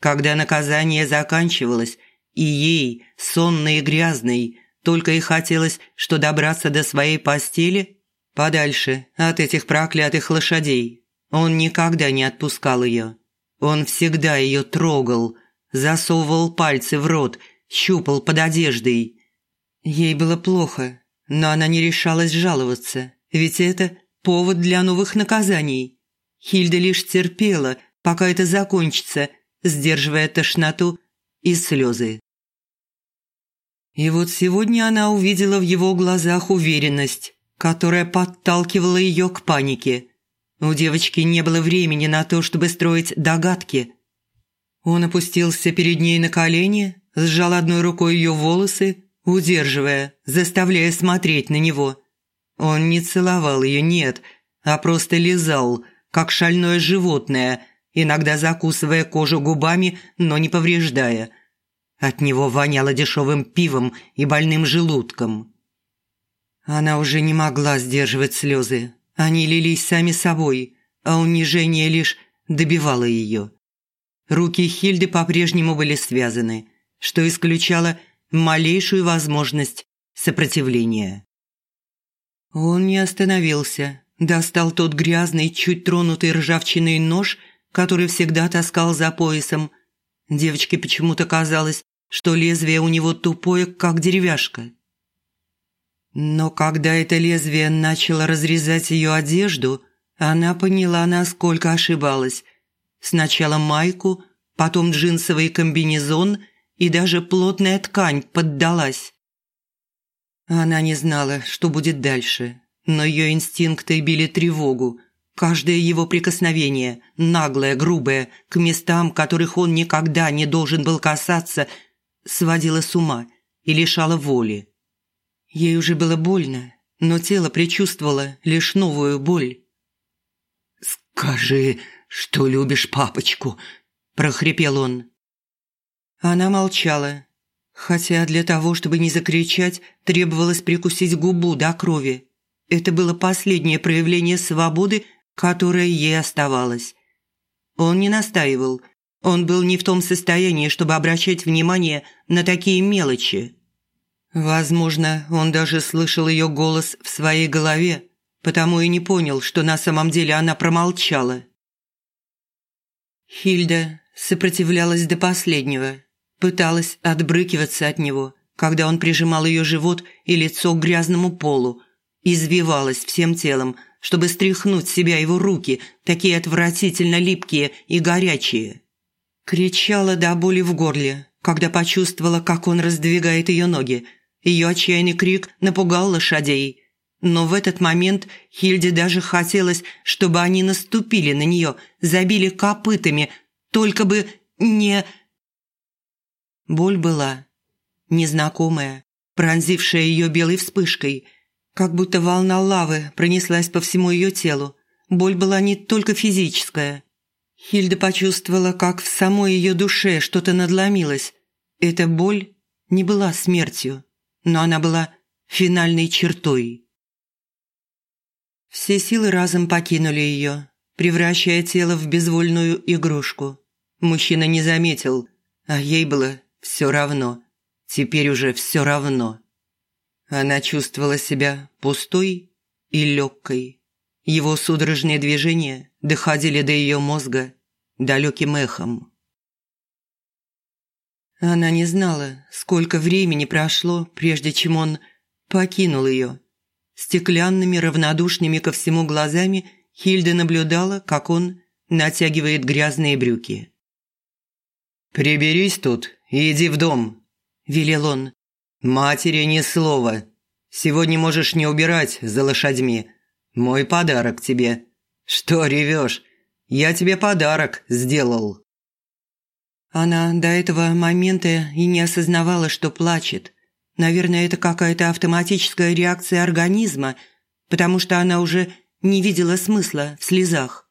Когда наказание заканчивалось, и ей, сонной и грязной, только и хотелось, что добраться до своей постели, подальше от этих проклятых лошадей. Он никогда не отпускал ее. Он всегда ее трогал, засовывал пальцы в рот, щупал под одеждой. Ей было плохо, но она не решалась жаловаться, ведь это повод для новых наказаний. Хильда лишь терпела, пока это закончится, сдерживая тошноту и слезы. И вот сегодня она увидела в его глазах уверенность, которая подталкивала ее к панике. У девочки не было времени на то, чтобы строить догадки. Он опустился перед ней на колени, сжал одной рукой ее волосы, удерживая, заставляя смотреть на него. Он не целовал ее, нет, а просто лизал, как шальное животное, иногда закусывая кожу губами, но не повреждая – от него воняло дешевым пивом и больным желудком. Она уже не могла сдерживать слезы. Они лились сами собой, а унижение лишь добивало ее. Руки Хильды по-прежнему были связаны, что исключало малейшую возможность сопротивления. Он не остановился, достал тот грязный, чуть тронутый ржавчиной нож, который всегда таскал за поясом. Девочке почему-то казалось, что лезвие у него тупое, как деревяшка. Но когда это лезвие начало разрезать ее одежду, она поняла, насколько ошибалась. Сначала майку, потом джинсовый комбинезон и даже плотная ткань поддалась. Она не знала, что будет дальше, но ее инстинкты били тревогу. Каждое его прикосновение, наглое, грубое, к местам, которых он никогда не должен был касаться – сводила с ума и лишала воли. Ей уже было больно, но тело предчувствовало лишь новую боль. «Скажи, что любишь папочку», – прохрипел он. Она молчала, хотя для того, чтобы не закричать, требовалось прикусить губу до крови. Это было последнее проявление свободы, которое ей оставалось. Он не настаивал – он был не в том состоянии, чтобы обращать внимание на такие мелочи. Возможно, он даже слышал ее голос в своей голове, потому и не понял, что на самом деле она промолчала. Хильда сопротивлялась до последнего, пыталась отбрыкиваться от него, когда он прижимал ее живот и лицо к грязному полу, извивалась всем телом, чтобы стряхнуть с себя его руки, такие отвратительно липкие и горячие. Кричала до боли в горле, когда почувствовала, как он раздвигает ее ноги. Ее отчаянный крик напугал лошадей. Но в этот момент Хильде даже хотелось, чтобы они наступили на нее, забили копытами, только бы не... Боль была незнакомая, пронзившая ее белой вспышкой, как будто волна лавы пронеслась по всему ее телу. Боль была не только физическая, Хильда почувствовала, как в самой ее душе что-то надломилось. Эта боль не была смертью, но она была финальной чертой. Все силы разом покинули ее, превращая тело в безвольную игрушку. Мужчина не заметил, а ей было все равно. Теперь уже все равно. Она чувствовала себя пустой и легкой. Его судорожные движения доходили до ее мозга далеким эхом. Она не знала, сколько времени прошло, прежде чем он покинул ее. Стеклянными, равнодушными ко всему глазами Хильда наблюдала, как он натягивает грязные брюки. «Приберись тут и иди в дом», – велел он. «Матери ни слова. Сегодня можешь не убирать за лошадьми. Мой подарок тебе. Что ревешь? Я тебе подарок сделал». Она до этого момента и не осознавала, что плачет. Наверное, это какая-то автоматическая реакция организма, потому что она уже не видела смысла в слезах.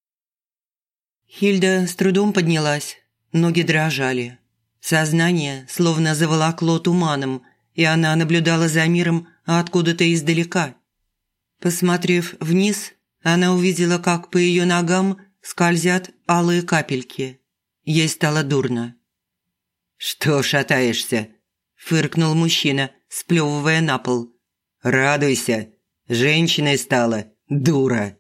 Хильда с трудом поднялась, ноги дрожали. Сознание словно заволокло туманом, и она наблюдала за миром откуда-то издалека. Посмотрев вниз, она увидела, как по ее ногам скользят алые капельки. Ей стало дурно. «Что шатаешься?» – фыркнул мужчина, сплевывая на пол. «Радуйся, женщиной стала, дура!»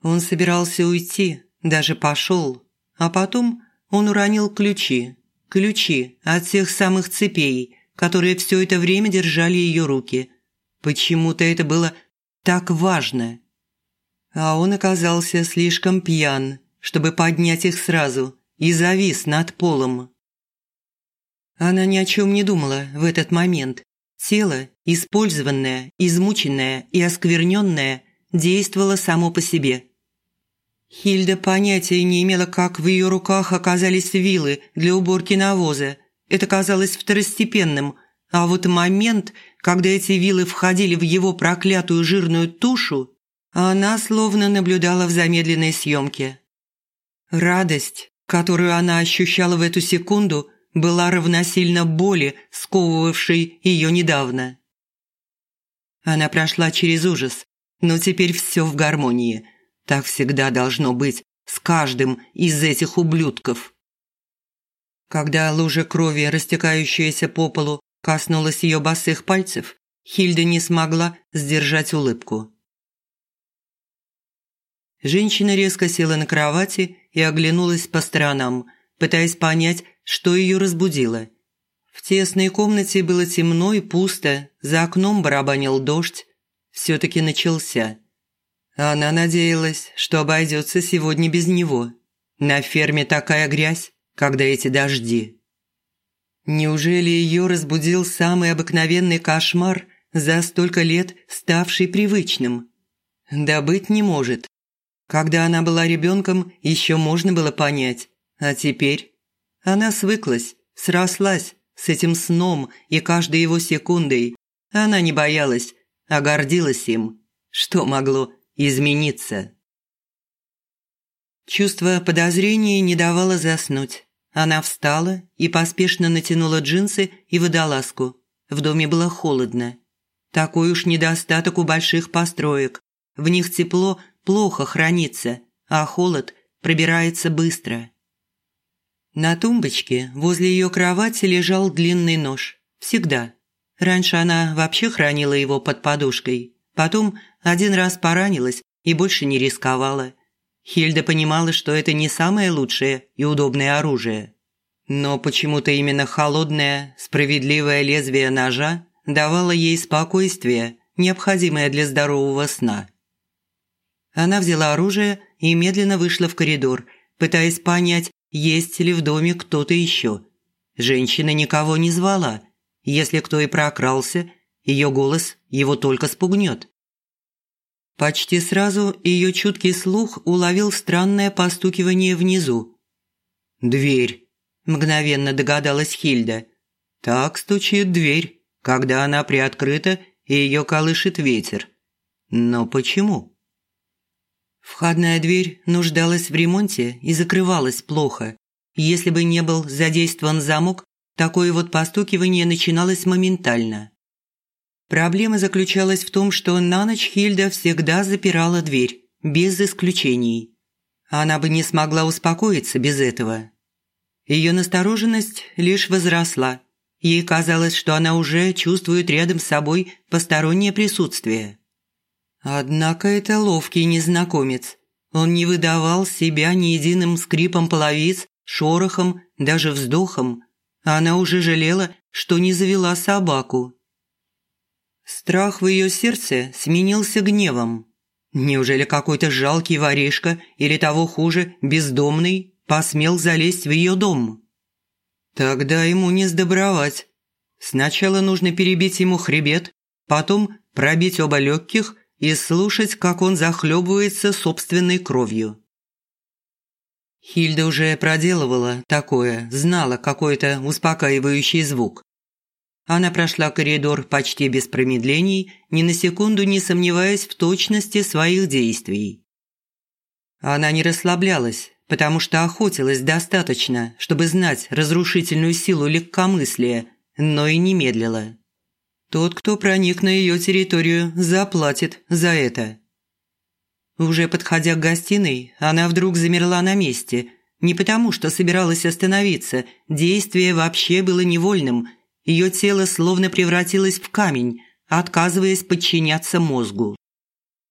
Он собирался уйти, даже пошел, а потом он уронил ключи. Ключи от тех самых цепей, которые все это время держали ее руки – Почему-то это было так важно. А он оказался слишком пьян, чтобы поднять их сразу, и завис над полом. Она ни о чем не думала в этот момент. Тело, использованное, измученное и оскверненное, действовало само по себе. Хильда понятия не имела, как в ее руках оказались вилы для уборки навоза. Это казалось второстепенным, а вот момент, когда эти вилы входили в его проклятую жирную тушу, она словно наблюдала в замедленной съемке. Радость, которую она ощущала в эту секунду, была равносильна боли, сковывавшей ее недавно. Она прошла через ужас, но теперь все в гармонии. Так всегда должно быть с каждым из этих ублюдков. Когда лужа крови, растекающаяся по полу, коснулась ее босых пальцев, Хильда не смогла сдержать улыбку. Женщина резко села на кровати и оглянулась по сторонам, пытаясь понять, что ее разбудило. В тесной комнате было темно и пусто, за окном барабанил дождь. Все-таки начался. Она надеялась, что обойдется сегодня без него. На ферме такая грязь, когда эти дожди. Неужели ее разбудил самый обыкновенный кошмар, за столько лет ставший привычным? Да быть не может. Когда она была ребенком, еще можно было понять. А теперь она свыклась, срослась с этим сном и каждой его секундой. Она не боялась, а гордилась им. Что могло измениться? Чувство подозрения не давало заснуть. Она встала и поспешно натянула джинсы и водолазку. В доме было холодно. Такой уж недостаток у больших построек. В них тепло плохо хранится, а холод пробирается быстро. На тумбочке возле ее кровати лежал длинный нож. Всегда. Раньше она вообще хранила его под подушкой. Потом один раз поранилась и больше не рисковала. Хильда понимала, что это не самое лучшее и удобное оружие. Но почему-то именно холодное, справедливое лезвие ножа давало ей спокойствие, необходимое для здорового сна. Она взяла оружие и медленно вышла в коридор, пытаясь понять, есть ли в доме кто-то еще. Женщина никого не звала. Если кто и прокрался, ее голос его только спугнет. Почти сразу ее чуткий слух уловил странное постукивание внизу. «Дверь», – мгновенно догадалась Хильда. «Так стучит дверь, когда она приоткрыта и ее колышет ветер. Но почему?» Входная дверь нуждалась в ремонте и закрывалась плохо. Если бы не был задействован замок, такое вот постукивание начиналось моментально. Проблема заключалась в том, что на ночь Хильда всегда запирала дверь, без исключений. Она бы не смогла успокоиться без этого. Ее настороженность лишь возросла. Ей казалось, что она уже чувствует рядом с собой постороннее присутствие. Однако это ловкий незнакомец. Он не выдавал себя ни единым скрипом половиц, шорохом, даже вздохом. Она уже жалела, что не завела собаку. Страх в ее сердце сменился гневом. Неужели какой-то жалкий воришка или того хуже, бездомный, посмел залезть в ее дом? Тогда ему не сдобровать. Сначала нужно перебить ему хребет, потом пробить оба легких и слушать, как он захлебывается собственной кровью. Хильда уже проделывала такое, знала какой-то успокаивающий звук. Она прошла коридор почти без промедлений, ни на секунду не сомневаясь в точности своих действий. Она не расслаблялась, потому что охотилась достаточно, чтобы знать разрушительную силу легкомыслия, но и не медлила. Тот, кто проник на ее территорию, заплатит за это. Уже подходя к гостиной, она вдруг замерла на месте. Не потому, что собиралась остановиться, действие вообще было невольным – ее тело словно превратилось в камень, отказываясь подчиняться мозгу.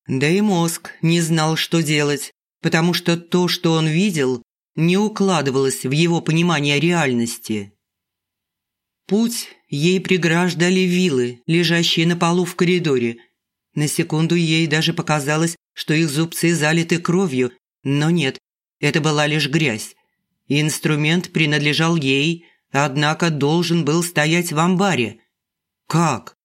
Да и мозг не знал, что делать, потому что то, что он видел, не укладывалось в его понимание реальности. Путь ей преграждали вилы, лежащие на полу в коридоре. На секунду ей даже показалось, что их зубцы залиты кровью, но нет, это была лишь грязь. Инструмент принадлежал ей, однако должен был стоять в амбаре. Как?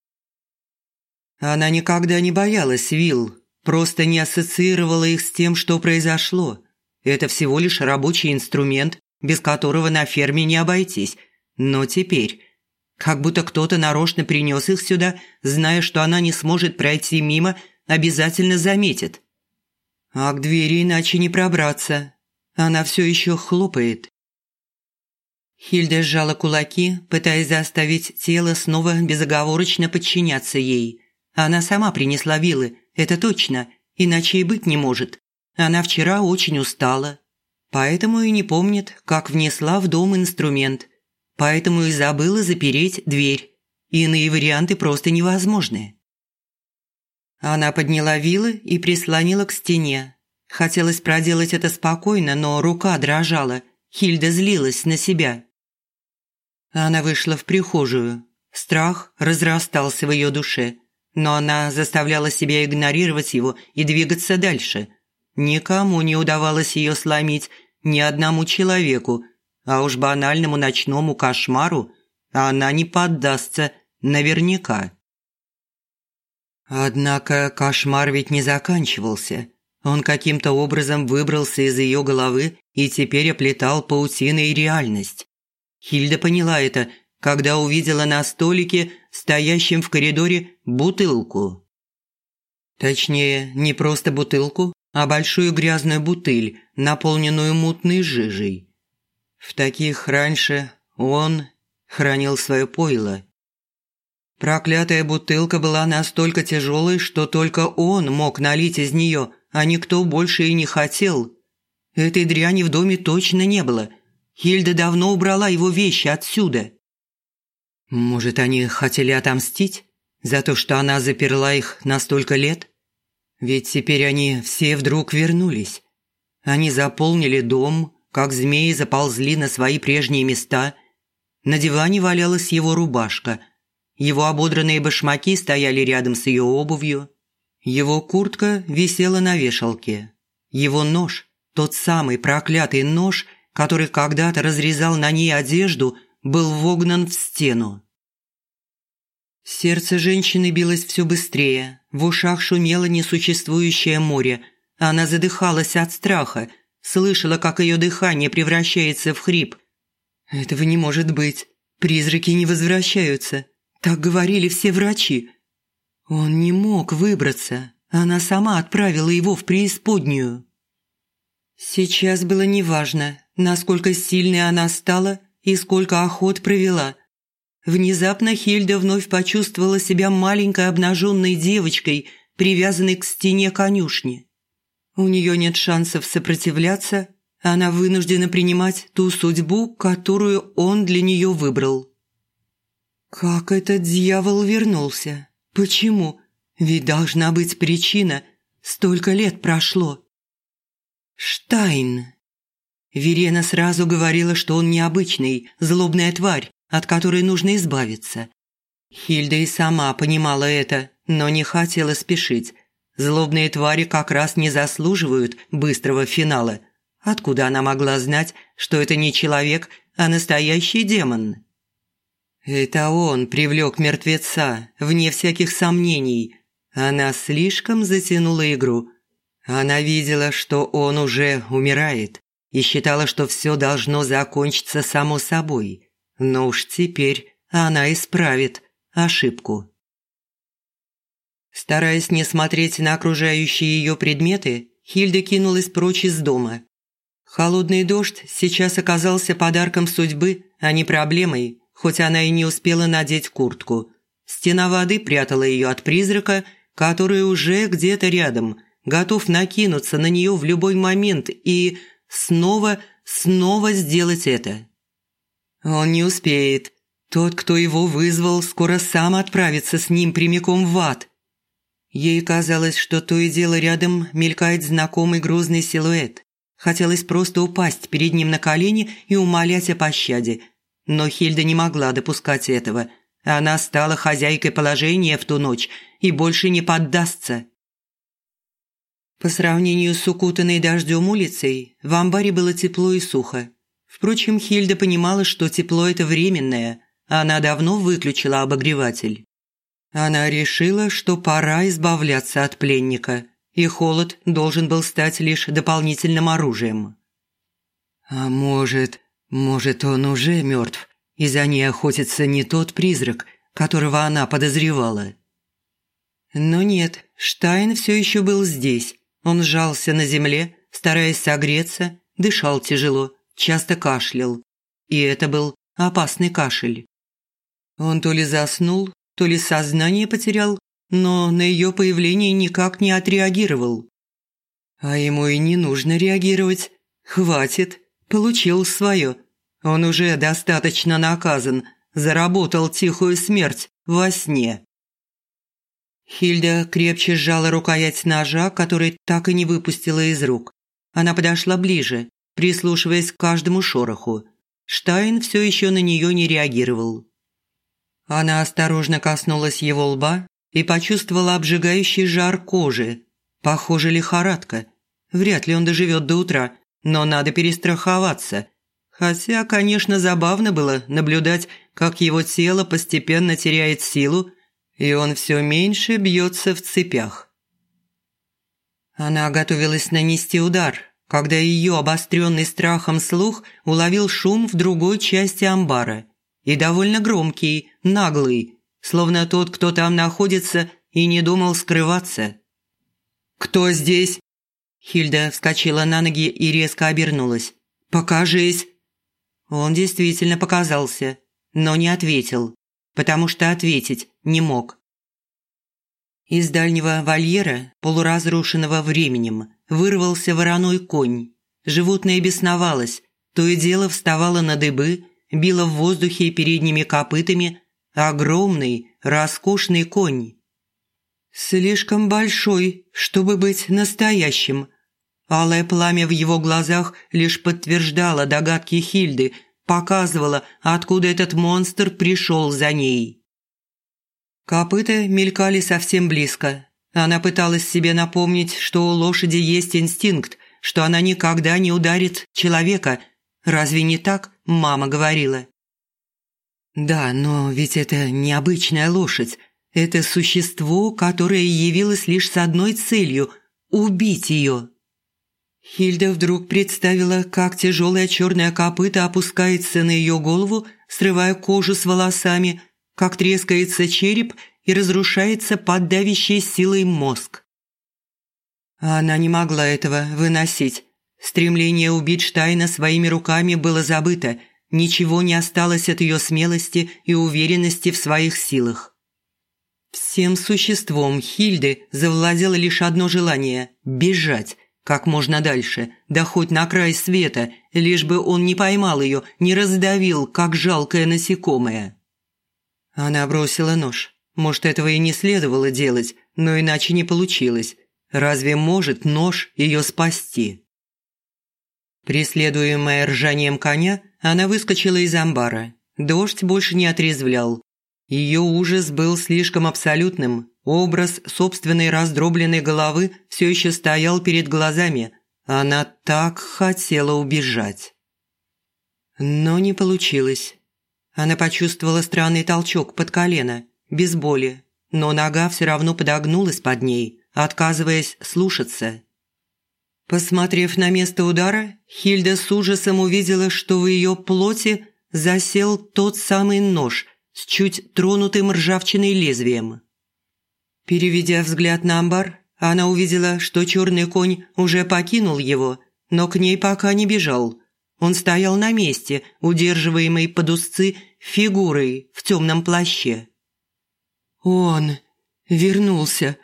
Она никогда не боялась вилл, просто не ассоциировала их с тем, что произошло. Это всего лишь рабочий инструмент, без которого на ферме не обойтись. Но теперь, как будто кто-то нарочно принес их сюда, зная, что она не сможет пройти мимо, обязательно заметит. А к двери иначе не пробраться. Она все еще хлопает. Хильда сжала кулаки, пытаясь заставить тело снова безоговорочно подчиняться ей. Она сама принесла вилы, это точно, иначе и быть не может. Она вчера очень устала, поэтому и не помнит, как внесла в дом инструмент, поэтому и забыла запереть дверь. Иные варианты просто невозможны. Она подняла вилы и прислонила к стене. Хотелось проделать это спокойно, но рука дрожала. Хильда злилась на себя. Она вышла в прихожую. Страх разрастался в ее душе, но она заставляла себя игнорировать его и двигаться дальше. Никому не удавалось ее сломить, ни одному человеку, а уж банальному ночному кошмару она не поддастся наверняка. Однако кошмар ведь не заканчивался. Он каким-то образом выбрался из ее головы и теперь оплетал паутиной реальность. Хильда поняла это, когда увидела на столике, стоящем в коридоре, бутылку. Точнее, не просто бутылку, а большую грязную бутыль, наполненную мутной жижей. В таких раньше он хранил свое пойло. Проклятая бутылка была настолько тяжелой, что только он мог налить из нее, а никто больше и не хотел. Этой дряни в доме точно не было – Хильда давно убрала его вещи отсюда. Может, они хотели отомстить за то, что она заперла их на столько лет? Ведь теперь они все вдруг вернулись. Они заполнили дом, как змеи заползли на свои прежние места. На диване валялась его рубашка. Его ободранные башмаки стояли рядом с ее обувью. Его куртка висела на вешалке. Его нож, тот самый проклятый нож – который когда-то разрезал на ней одежду, был вогнан в стену. Сердце женщины билось все быстрее, в ушах шумело несуществующее море. Она задыхалась от страха, слышала, как ее дыхание превращается в хрип. «Этого не может быть. Призраки не возвращаются. Так говорили все врачи». Он не мог выбраться. Она сама отправила его в преисподнюю. Сейчас было неважно, насколько сильной она стала и сколько охот провела. Внезапно Хильда вновь почувствовала себя маленькой обнаженной девочкой, привязанной к стене конюшни. У нее нет шансов сопротивляться, она вынуждена принимать ту судьбу, которую он для нее выбрал. Как этот дьявол вернулся? Почему? Ведь должна быть причина. Столько лет прошло. Штайн. Верена сразу говорила, что он необычный, злобная тварь, от которой нужно избавиться. Хильда и сама понимала это, но не хотела спешить. Злобные твари как раз не заслуживают быстрого финала. Откуда она могла знать, что это не человек, а настоящий демон? Это он привлек мертвеца, вне всяких сомнений. Она слишком затянула игру – она видела, что он уже умирает, и считала, что все должно закончиться само собой. Но уж теперь она исправит ошибку. Стараясь не смотреть на окружающие ее предметы, Хильда кинулась прочь из дома. Холодный дождь сейчас оказался подарком судьбы, а не проблемой, хоть она и не успела надеть куртку. Стена воды прятала ее от призрака, который уже где-то рядом – готов накинуться на нее в любой момент и снова, снова сделать это. Он не успеет. Тот, кто его вызвал, скоро сам отправится с ним прямиком в ад. Ей казалось, что то и дело рядом мелькает знакомый грозный силуэт. Хотелось просто упасть перед ним на колени и умолять о пощаде. Но Хильда не могла допускать этого. Она стала хозяйкой положения в ту ночь и больше не поддастся. По сравнению с укутанной дождем улицей, в амбаре было тепло и сухо. Впрочем, Хильда понимала, что тепло – это временное. Она давно выключила обогреватель. Она решила, что пора избавляться от пленника, и холод должен был стать лишь дополнительным оружием. А может, может, он уже мертв, и за ней охотится не тот призрак, которого она подозревала. Но нет, Штайн все еще был здесь. Он сжался на земле, стараясь согреться, дышал тяжело, часто кашлял. И это был опасный кашель. Он то ли заснул, то ли сознание потерял, но на ее появление никак не отреагировал. А ему и не нужно реагировать. Хватит, получил свое. Он уже достаточно наказан, заработал тихую смерть во сне. Хильда крепче сжала рукоять ножа, который так и не выпустила из рук. Она подошла ближе, прислушиваясь к каждому шороху. Штайн все еще на нее не реагировал. Она осторожно коснулась его лба и почувствовала обжигающий жар кожи. Похоже, лихорадка. Вряд ли он доживет до утра, но надо перестраховаться. Хотя, конечно, забавно было наблюдать, как его тело постепенно теряет силу, и он все меньше бьется в цепях. Она готовилась нанести удар, когда ее обостренный страхом слух уловил шум в другой части амбара. И довольно громкий, наглый, словно тот, кто там находится и не думал скрываться. «Кто здесь?» Хильда вскочила на ноги и резко обернулась. «Покажись!» Он действительно показался, но не ответил, потому что ответить не мог. Из дальнего вольера, полуразрушенного временем, вырвался вороной конь. Животное бесновалось, то и дело вставало на дыбы, било в воздухе передними копытами. Огромный, роскошный конь. Слишком большой, чтобы быть настоящим. Алое пламя в его глазах лишь подтверждало догадки Хильды, показывало, откуда этот монстр пришел за ней. Копыта мелькали совсем близко. Она пыталась себе напомнить, что у лошади есть инстинкт, что она никогда не ударит человека. Разве не так, мама говорила? Да, но ведь это необычная лошадь. Это существо, которое явилось лишь с одной целью – убить ее. Хильда вдруг представила, как тяжелая черная копыта опускается на ее голову, срывая кожу с волосами, как трескается череп и разрушается под давящей силой мозг. Она не могла этого выносить. Стремление убить Штайна своими руками было забыто, ничего не осталось от ее смелости и уверенности в своих силах. Всем существом Хильды завладело лишь одно желание – бежать, как можно дальше, да хоть на край света, лишь бы он не поймал ее, не раздавил, как жалкое насекомое. Она бросила нож. Может, этого и не следовало делать, но иначе не получилось. Разве может нож ее спасти? Преследуемая ржанием коня, она выскочила из амбара. Дождь больше не отрезвлял. Ее ужас был слишком абсолютным. Образ собственной раздробленной головы все еще стоял перед глазами. Она так хотела убежать. Но не получилось. Она почувствовала странный толчок под колено, без боли, но нога все равно подогнулась под ней, отказываясь слушаться. Посмотрев на место удара, Хильда с ужасом увидела, что в ее плоти засел тот самый нож с чуть тронутым ржавчиной лезвием. Переведя взгляд на амбар, она увидела, что черный конь уже покинул его, но к ней пока не бежал – он стоял на месте, удерживаемый под узцы фигурой в темном плаще. «Он вернулся!»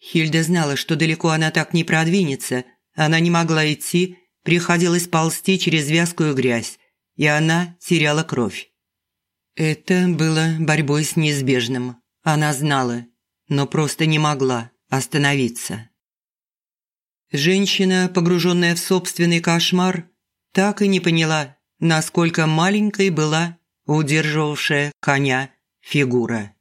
Хильда знала, что далеко она так не продвинется. Она не могла идти, приходилось ползти через вязкую грязь, и она теряла кровь. Это было борьбой с неизбежным. Она знала, но просто не могла остановиться. Женщина, погруженная в собственный кошмар, так и не поняла, насколько маленькой была удерживавшая коня фигура.